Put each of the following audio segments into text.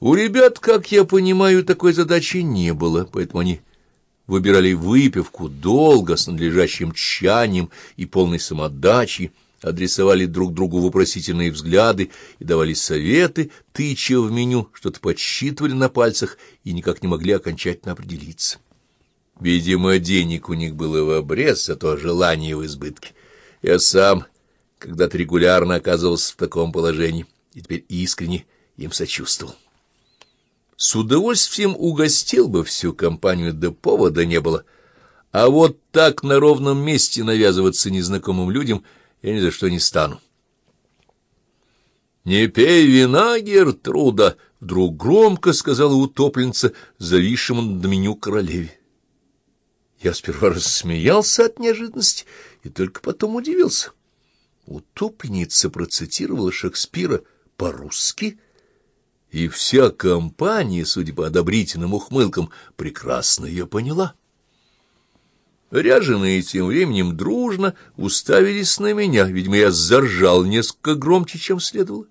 У ребят, как я понимаю, такой задачи не было, поэтому они выбирали выпивку долго, с надлежащим тщанием и полной самодачей, адресовали друг другу вопросительные взгляды и давали советы, тыча в меню, что-то подсчитывали на пальцах и никак не могли окончательно определиться. Видимо, денег у них было в обрез, а то желание в избытке. Я сам когда-то регулярно оказывался в таком положении и теперь искренне им сочувствовал. С удовольствием угостил бы всю компанию, да повода не было. А вот так на ровном месте навязываться незнакомым людям я ни за что не стану. «Не пей вина, Гертруда!» — вдруг громко сказала утопленница, зависшему над меню королеве. Я сперва рассмеялся от неожиданности и только потом удивился. Утопленница процитировала Шекспира по-русски, и вся компания, судя по одобрительным ухмылкам, прекрасно ее поняла. Ряженые тем временем дружно уставились на меня, видимо, я заржал несколько громче, чем следовало.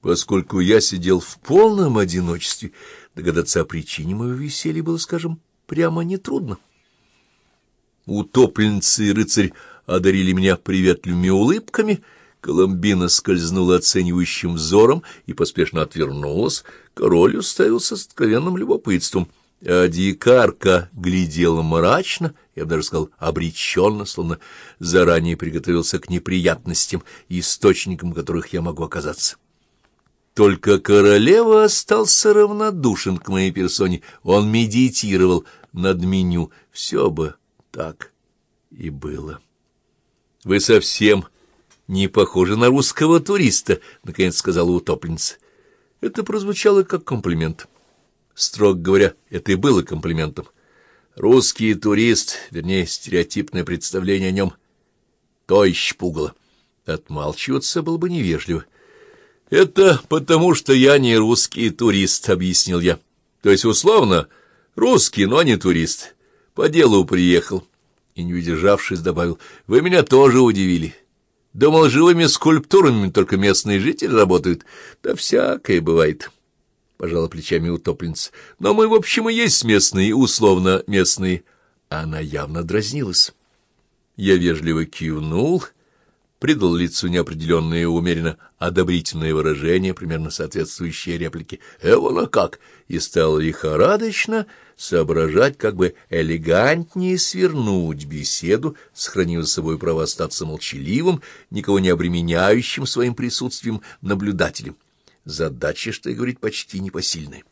Поскольку я сидел в полном одиночестве, догадаться о причине моего веселья было, скажем, прямо нетрудно. Утопленницы и рыцарь одарили меня приветливыми улыбками, Коломбина скользнула оценивающим взором и поспешно отвернулась, король уставился с откровенным любопытством, а дикарка глядела мрачно, я бы даже сказал обреченно, словно заранее приготовился к неприятностям, источником которых я могу оказаться. Только королева остался равнодушен к моей персоне, он медитировал над меню, все бы так и было. — Вы совсем не похожи на русского туриста, — наконец сказала утопленница. Это прозвучало как комплимент. Строго говоря, это и было комплиментом. Русский турист, вернее, стереотипное представление о нем, то еще пугало. Отмалчиваться было бы невежливо. — Это потому, что я не русский турист, — объяснил я. — То есть, условно, русский, но не турист. По делу приехал. И, не удержавшись, добавил, вы меня тоже удивили. Думал, живыми скульптурами только местные жители работают. Да всякое бывает, — пожала плечами утопленница. Но мы, в общем, и есть местные, условно местные. Она явно дразнилась. Я вежливо кивнул — придал лицу неопределенное умеренно одобрительное выражение, примерно соответствующее реплике «Эвона как!» И стал лихорадочно соображать, как бы элегантнее свернуть беседу, сохранив за собой право остаться молчаливым, никого не обременяющим своим присутствием наблюдателем. Задача, что и говорить, почти непосильная.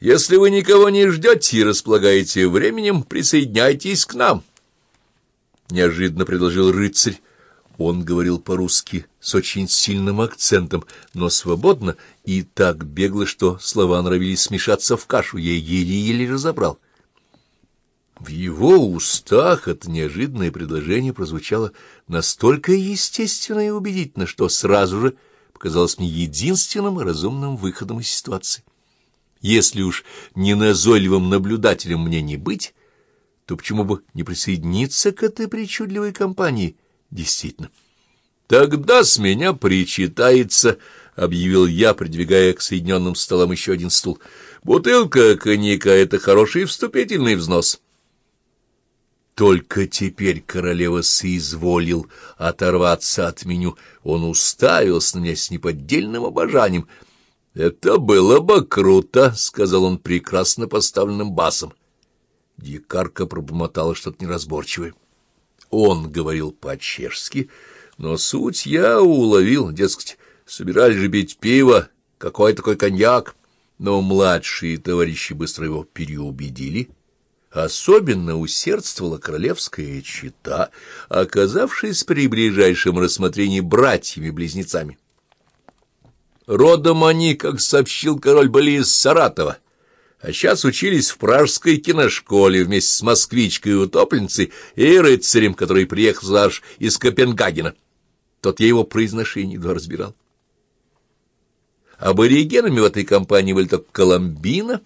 «Если вы никого не ждете и располагаете временем, присоединяйтесь к нам», — неожиданно предложил рыцарь, он говорил по-русски с очень сильным акцентом, но свободно и так бегло, что слова норовились смешаться в кашу, я еле-еле разобрал. В его устах это неожиданное предложение прозвучало настолько естественно и убедительно, что сразу же показалось мне единственным разумным выходом из ситуации. Если уж не назойливым наблюдателем мне не быть, то почему бы не присоединиться к этой причудливой компании — Действительно. «Тогда с меня причитается», — объявил я, придвигая к соединенным столам еще один стул. «Бутылка коньяка — это хороший вступительный взнос». Только теперь королева соизволил оторваться от меню. Он уставился на меня с неподдельным обожанием. «Это было бы круто», — сказал он прекрасно поставленным басом. Дикарка пробормотала что-то неразборчивое. Он говорил по-чешски, но суть я уловил, дескать, собирались же пить пиво, какой такой коньяк. Но младшие товарищи быстро его переубедили. Особенно усердствовала королевская чета, оказавшись при ближайшем рассмотрении братьями-близнецами. Родом они, как сообщил король, были из Саратова — а сейчас учились в пражской киношколе вместе с москвичкой и утопленницей и рыцарем, который приехал аж из Копенгагена. Тот я его произношение едва разбирал. Аборигенами в этой компании были только Коломбина,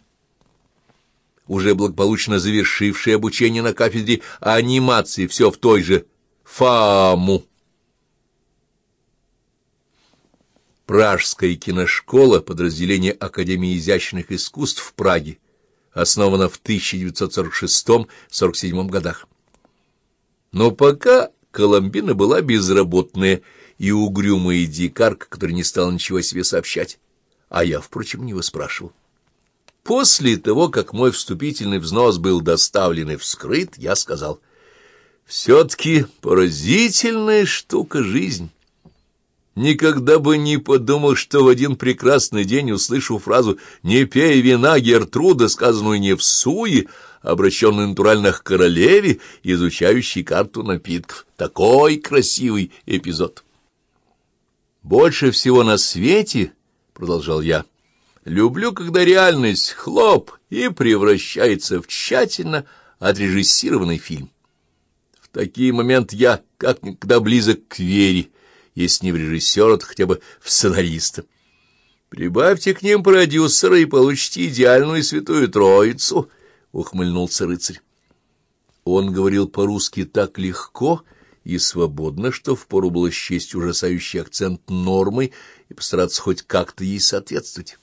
уже благополучно завершивший обучение на кафедре анимации, все в той же ФАМу. Пражская киношкола, подразделение Академии изящных искусств в Праге, основана в 1946-47 годах. Но пока Коломбина была безработная и угрюмая дикарка, которая не стала ничего о себе сообщать, а я, впрочем, не выспрашивал. После того, как мой вступительный взнос был доставлен и вскрыт, я сказал, «Все-таки поразительная штука жизнь». Никогда бы не подумал, что в один прекрасный день услышу фразу «Не пей вина, Гертруда», сказанную не в суе, обращенную натурально к королеве, изучающей карту напитков. Такой красивый эпизод. «Больше всего на свете», — продолжал я, — «люблю, когда реальность хлоп и превращается в тщательно отрежиссированный фильм. В такие моменты я как никогда близок к вере» если не в режиссера, то хотя бы в сценариста. Прибавьте к ним продюсера и получите идеальную святую троицу, — ухмыльнулся рыцарь. Он говорил по-русски так легко и свободно, что впору было счесть ужасающий акцент нормы и постараться хоть как-то ей соответствовать.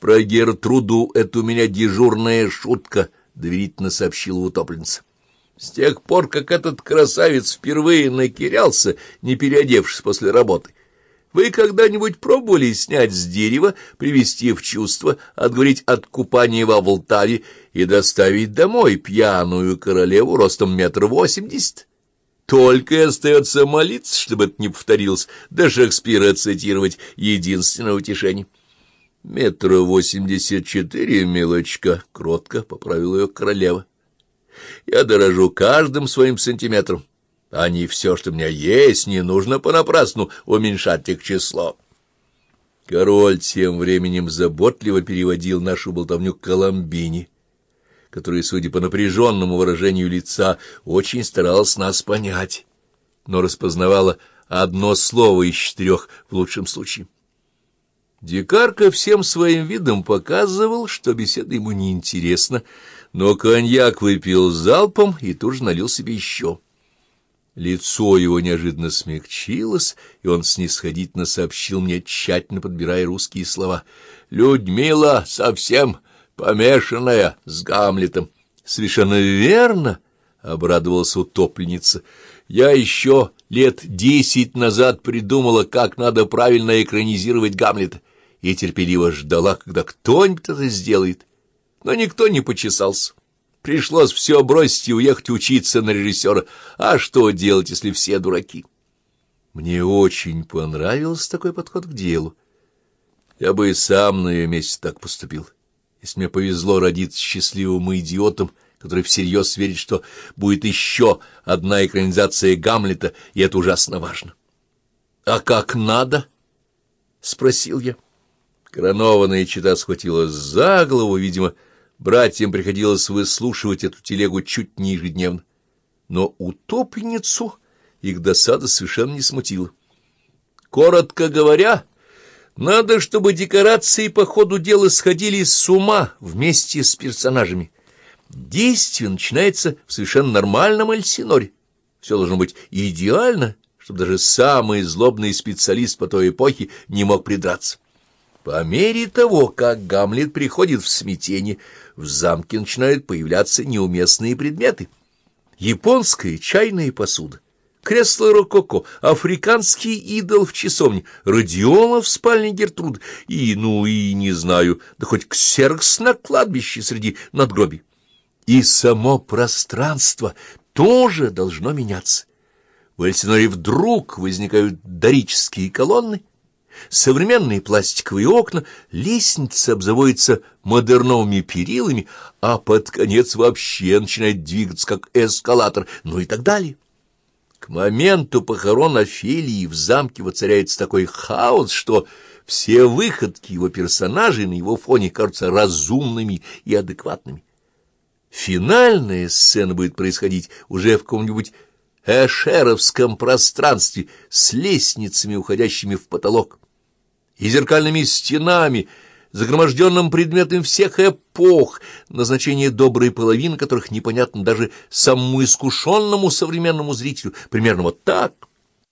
«Про Гертруду это у меня дежурная шутка», — доверительно сообщила утопленница. С тех пор, как этот красавец впервые накирялся, не переодевшись после работы, вы когда-нибудь пробовали снять с дерева, привести в чувство, отговорить от купания во Волтаве и доставить домой пьяную королеву ростом метр восемьдесят? Только и остается молиться, чтобы это не повторилось, да Шекспира цитировать единственное утешение. «Метра восемьдесят четыре, милочка», — кротко поправила ее королева. Я дорожу каждым своим сантиметром, не все, что у меня есть, не нужно понапрасну уменьшать их число. Король тем временем заботливо переводил нашу болтовню к Коломбине, которая, судя по напряженному выражению лица, очень старалась нас понять, но распознавала одно слово из четырех в лучшем случае. Дикарка всем своим видом показывал, что беседа ему неинтересна, но коньяк выпил залпом и тут же налил себе еще. Лицо его неожиданно смягчилось, и он снисходительно сообщил мне, тщательно подбирая русские слова. «Людмила совсем помешанная с Гамлетом». «Совершенно верно!» — обрадовалась утопленница. «Я еще лет десять назад придумала, как надо правильно экранизировать Гамлета, и терпеливо ждала, когда кто-нибудь это сделает» но никто не почесался. Пришлось все бросить и уехать учиться на режиссера. А что делать, если все дураки? Мне очень понравился такой подход к делу. Я бы и сам на ее месте так поступил, если мне повезло родиться счастливым идиотом, который всерьез верит, что будет еще одна экранизация Гамлета, и это ужасно важно. — А как надо? — спросил я. Коронованная чита схватила за голову, видимо, — Братьям приходилось выслушивать эту телегу чуть не ежедневно. Но утопленницу их досада совершенно не смутила. Коротко говоря, надо, чтобы декорации по ходу дела сходили с ума вместе с персонажами. Действие начинается в совершенно нормальном Эльсиноре. Все должно быть идеально, чтобы даже самый злобный специалист по той эпохе не мог придраться. По мере того, как Гамлет приходит в смятение, в замке начинают появляться неуместные предметы. Японская чайная посуда, кресло рококо, африканский идол в часовне, радиола в спальне Гертруд и, ну и, не знаю, да хоть ксеркс на кладбище среди надгробий. И само пространство тоже должно меняться. В Эльсиноре вдруг возникают дорические колонны, Современные пластиковые окна, лестница обзаводится модерновыми перилами, а под конец вообще начинает двигаться как эскалатор, ну и так далее. К моменту похорон Офелии в замке воцаряется такой хаос, что все выходки его персонажей на его фоне кажутся разумными и адекватными. Финальная сцена будет происходить уже в каком-нибудь эшеровском пространстве с лестницами, уходящими в потолок и зеркальными стенами, загроможденным предметом всех эпох, назначение доброй половины которых непонятно даже самому искушенному современному зрителю, примерно вот так —